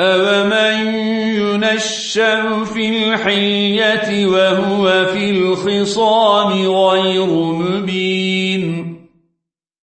أَوَمَن يُنَشَّأُ فِي الْحِلْيَةِ وَهُوَ فِي الْخِصَامِ غَيْرُ مُبِينٍ